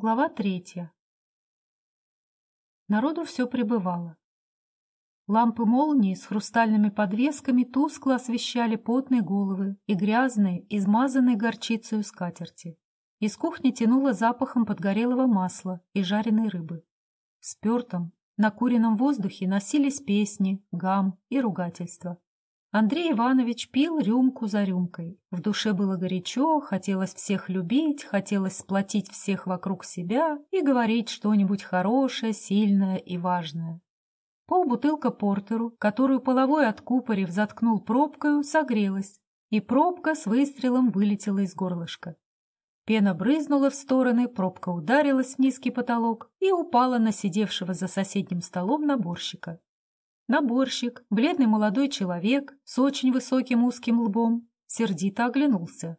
Глава третья. Народу все пребывало. Лампы молнии с хрустальными подвесками тускло освещали потные головы и грязные, измазанные горчицей скатерти. Из кухни тянуло запахом подгорелого масла и жареной рыбы. В спертом, накуренном воздухе носились песни, гам и ругательства. Андрей Иванович пил рюмку за рюмкой. В душе было горячо, хотелось всех любить, хотелось сплотить всех вокруг себя и говорить что-нибудь хорошее, сильное и важное. Полбутылка портеру, которую половой откупорив заткнул пробкою, согрелась, и пробка с выстрелом вылетела из горлышка. Пена брызнула в стороны, пробка ударилась в низкий потолок и упала на сидевшего за соседним столом наборщика. Наборщик, бледный молодой человек с очень высоким узким лбом, сердито оглянулся.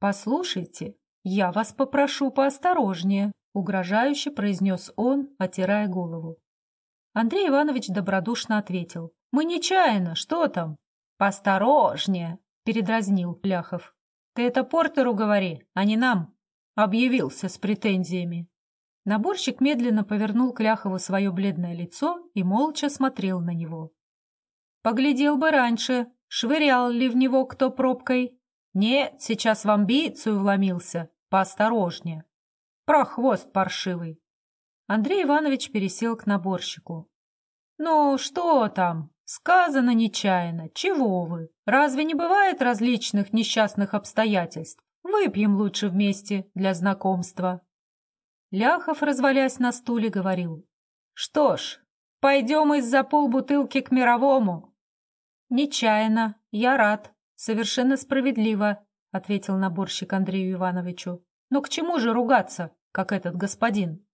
«Послушайте, я вас попрошу поосторожнее», — угрожающе произнес он, отирая голову. Андрей Иванович добродушно ответил. «Мы нечаянно, что там?» «Поосторожнее», — передразнил Ляхов. «Ты это Портеру говори, а не нам», — объявился с претензиями. Наборщик медленно повернул к Ляхову свое бледное лицо и молча смотрел на него. «Поглядел бы раньше, швырял ли в него кто пробкой. Нет, сейчас в амбицию вломился, поосторожнее. Прохвост паршивый». Андрей Иванович пересел к наборщику. «Ну, что там? Сказано нечаянно. Чего вы? Разве не бывает различных несчастных обстоятельств? Выпьем лучше вместе для знакомства». Ляхов, развалясь на стуле, говорил. «Что ж, пойдем из-за полбутылки к мировому». «Нечаянно. Я рад. Совершенно справедливо», — ответил наборщик Андрею Ивановичу. «Но к чему же ругаться, как этот господин?»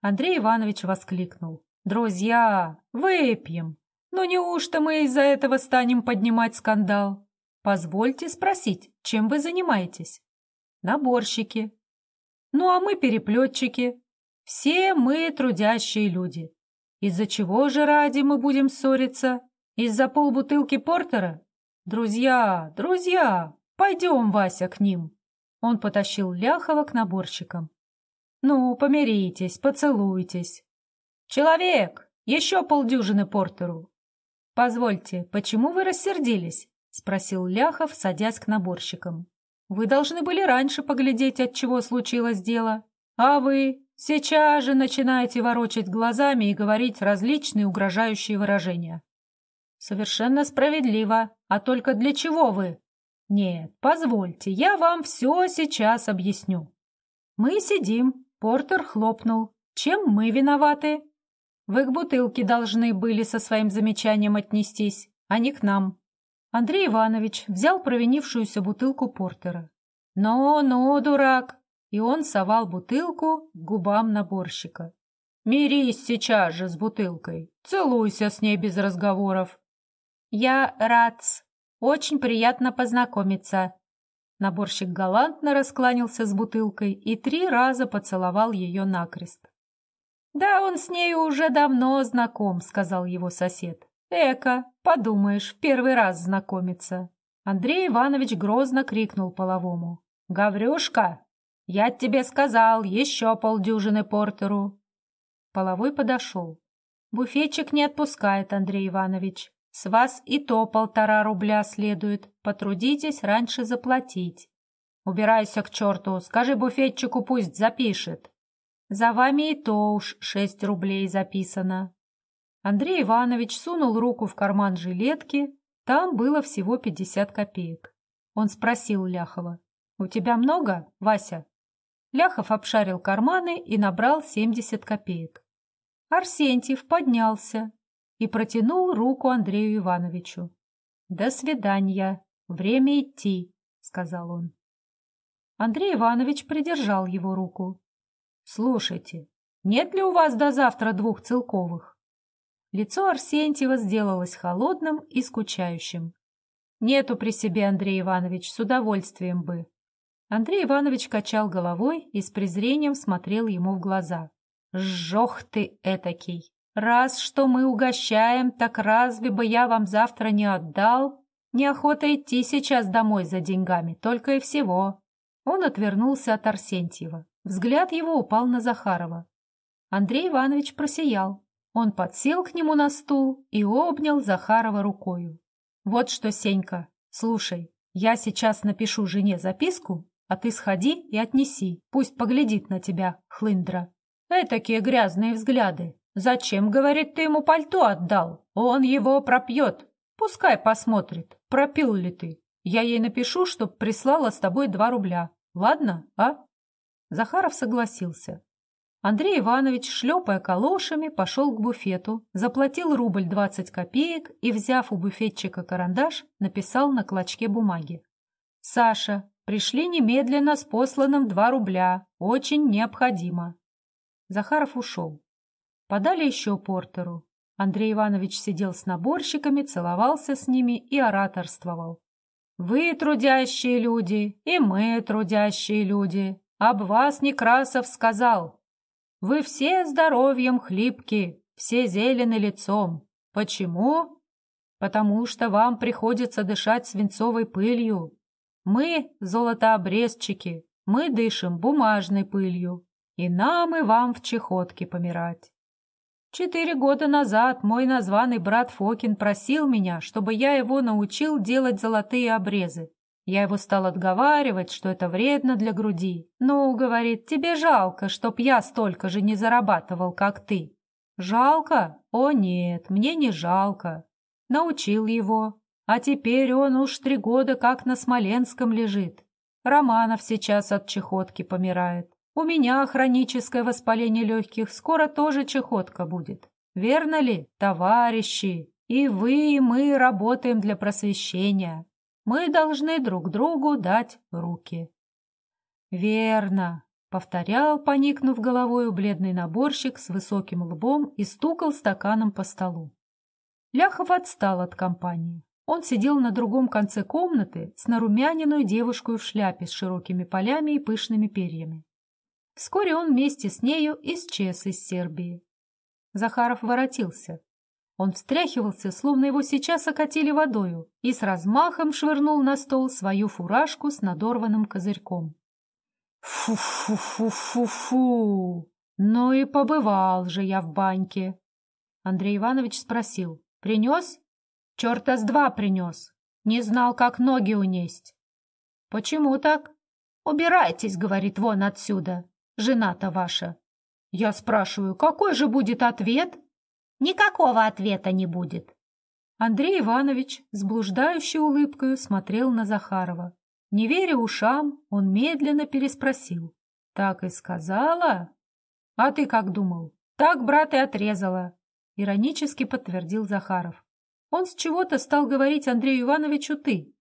Андрей Иванович воскликнул. «Друзья, выпьем! Ну неужто мы из-за этого станем поднимать скандал? Позвольте спросить, чем вы занимаетесь?» «Наборщики», ну а мы переплетчики. Все мы трудящие люди. Из-за чего же ради мы будем ссориться? Из-за полбутылки портера? Друзья, друзья, пойдем, Вася, к ним. Он потащил Ляхова к наборщикам. Ну, помиритесь, поцелуйтесь. Человек, еще полдюжины портеру. Позвольте, почему вы рассердились? Спросил Ляхов, садясь к наборщикам. Вы должны были раньше поглядеть, от чего случилось дело. А вы сейчас же начинаете ворочать глазами и говорить различные угрожающие выражения. Совершенно справедливо. А только для чего вы? Нет, позвольте, я вам все сейчас объясню. Мы сидим, Портер хлопнул. Чем мы виноваты? Вы к бутылке должны были со своим замечанием отнестись, а не к нам. Андрей Иванович взял провинившуюся бутылку портера. «Ну-ну, дурак!» И он совал бутылку к губам наборщика. «Мирись сейчас же с бутылкой. Целуйся с ней без разговоров». «Я рад. Очень приятно познакомиться». Наборщик галантно раскланялся с бутылкой и три раза поцеловал ее накрест. «Да он с нею уже давно знаком», — сказал его сосед. «Эка, подумаешь, в первый раз знакомиться». Андрей Иванович грозно крикнул половому. «Гаврюшка, я тебе сказал, еще полдюжины портеру». Половой подошел. «Буфетчик не отпускает, Андрей Иванович. С вас и то полтора рубля следует. Потрудитесь раньше заплатить». «Убирайся к черту, скажи буфетчику, пусть запишет». «За вами и то уж шесть рублей записано». Андрей Иванович сунул руку в карман жилетки, там было всего пятьдесят копеек. Он спросил Ляхова, «У тебя много, Вася?» Ляхов обшарил карманы и набрал семьдесят копеек. Арсентьев поднялся и протянул руку Андрею Ивановичу. «До свидания. Время идти», — сказал он. Андрей Иванович придержал его руку. «Слушайте, нет ли у вас до завтра двух целковых?» Лицо Арсентьева сделалось холодным и скучающим. «Нету при себе, Андрей Иванович, с удовольствием бы». Андрей Иванович качал головой и с презрением смотрел ему в глаза. «Жох ты этакий! Раз что мы угощаем, так разве бы я вам завтра не отдал? Неохота идти сейчас домой за деньгами, только и всего». Он отвернулся от Арсентьева. Взгляд его упал на Захарова. Андрей Иванович просиял. Он подсел к нему на стул и обнял Захарова рукою. «Вот что, Сенька, слушай, я сейчас напишу жене записку, а ты сходи и отнеси, пусть поглядит на тебя, хлындра. Этакие грязные взгляды. Зачем, говорит, ты ему пальто отдал? Он его пропьет. Пускай посмотрит, пропил ли ты. Я ей напишу, чтоб прислала с тобой два рубля. Ладно, а?» Захаров согласился. Андрей Иванович, шлепая калошами, пошел к буфету, заплатил рубль двадцать копеек и, взяв у буфетчика карандаш, написал на клочке бумаги. «Саша, пришли немедленно с посланным два рубля. Очень необходимо». Захаров ушел. Подали еще портеру. Андрей Иванович сидел с наборщиками, целовался с ними и ораторствовал. «Вы трудящие люди, и мы трудящие люди. Об вас Некрасов сказал. Вы все здоровьем хлипки, все зелены лицом. Почему? Потому что вам приходится дышать свинцовой пылью. Мы — золотообрезчики, мы дышим бумажной пылью, и нам и вам в чехотке помирать. Четыре года назад мой названный брат Фокин просил меня, чтобы я его научил делать золотые обрезы. Я его стал отговаривать, что это вредно для груди. «Ну, — говорит, — тебе жалко, чтоб я столько же не зарабатывал, как ты». «Жалко? О, нет, мне не жалко. Научил его. А теперь он уж три года как на Смоленском лежит. Романов сейчас от чехотки помирает. У меня хроническое воспаление легких, скоро тоже чехотка будет. Верно ли, товарищи? И вы, и мы работаем для просвещения. Мы должны друг другу дать руки. Верно, повторял, поникнув головой, бледный наборщик с высоким лбом и стукал стаканом по столу. Ляхов отстал от компании. Он сидел на другом конце комнаты с нарумяненной девушкой в шляпе с широкими полями и пышными перьями. Вскоре он вместе с нею исчез из Сербии. Захаров воротился. Он встряхивался, словно его сейчас окатили водою, и с размахом швырнул на стол свою фуражку с надорванным козырьком. «Фу-фу-фу-фу-фу! Ну и побывал же я в баньке!» Андрей Иванович спросил. «Принес?» «Черта с два принес. Не знал, как ноги унесть». «Почему так?» «Убирайтесь, — говорит, — вон отсюда, жена-то ваша». Я спрашиваю, какой же будет ответ? Никакого ответа не будет. Андрей Иванович с блуждающей улыбкой смотрел на Захарова. Не веря ушам, он медленно переспросил. «Так и сказала?» «А ты как думал?» «Так, брат, и отрезала», — иронически подтвердил Захаров. Он с чего-то стал говорить Андрею Ивановичу «ты».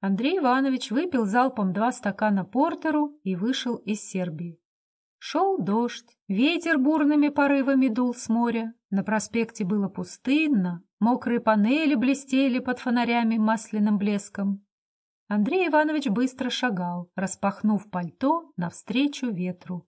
Андрей Иванович выпил залпом два стакана портеру и вышел из Сербии. Шел дождь, ветер бурными порывами дул с моря, на проспекте было пустынно, мокрые панели блестели под фонарями масляным блеском. Андрей Иванович быстро шагал, распахнув пальто навстречу ветру.